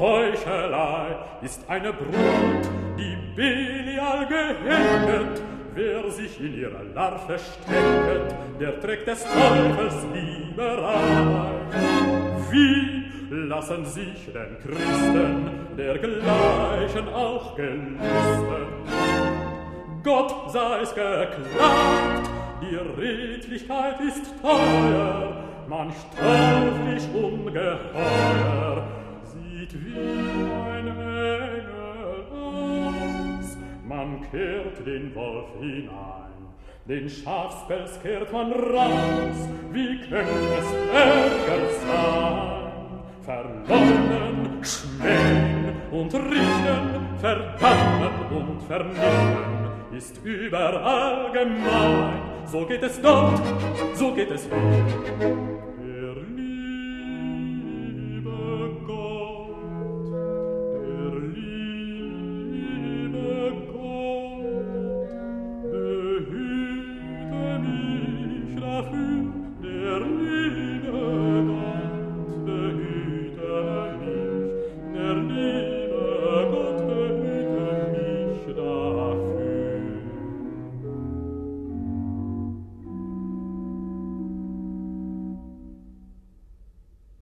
Heuchelei ist eine Brut, die Belial gehänget. Wer sich in ihrer Larve stecket, der trägt des Teufels Lieberei. Wie lassen sich den Christen dergleichen auch gelüsten? Gott sei es geklagt, die Redlichkeit ist teuer, man steiflich ungeheuer, sieht wie ein Engel aus. Man kehrt den Wolf hinein, den Schafspelz kehrt man raus. Wie könnte es ärger sein? Verleugnen, schmähen und richten, verdammen und vernichten, ist überall gemein. So geht es dort, so geht es hier. the